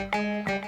Música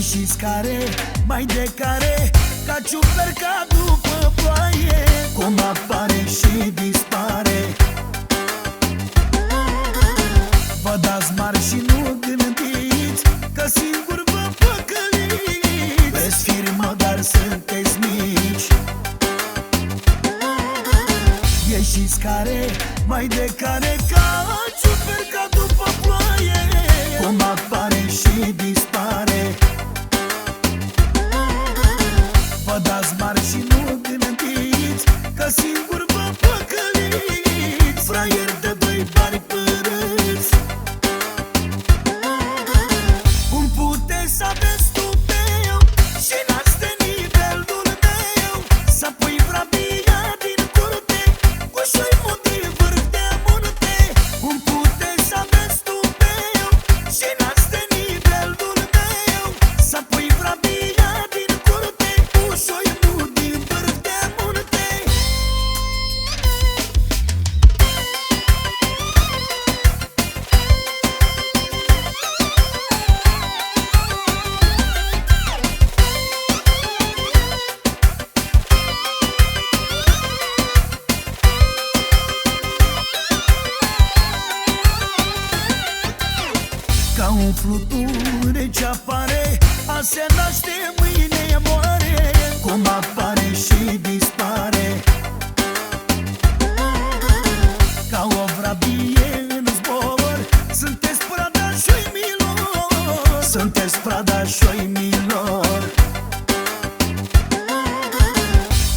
și scare Mai de care? Ca ciuperca după ploaie Cum apare și dispare. Vă dați mari și nu gândiți Că singur vă păcăliți. Vreți firmă, dar sunteți mici. Ieșiți care Mai de care? Ca și nu gândiți Că singur Ca un fluture ce apare A se naște, mâine moare Cum apare și dispare. Ca o vrabie în zbor Sunteți prada și milor Sunteți prada și milor.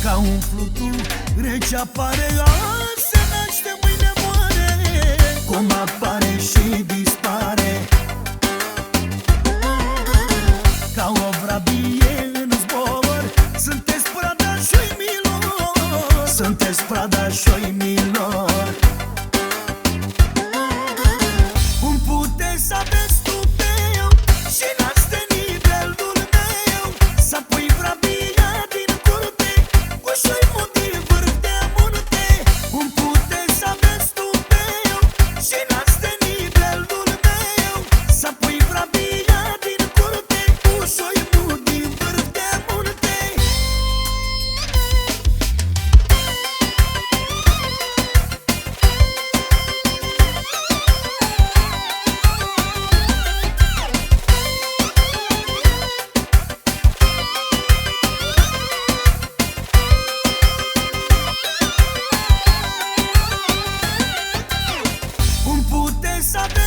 Ca un fluture ce apare A se naște, mâine moare Cum apare și dispare продажой. something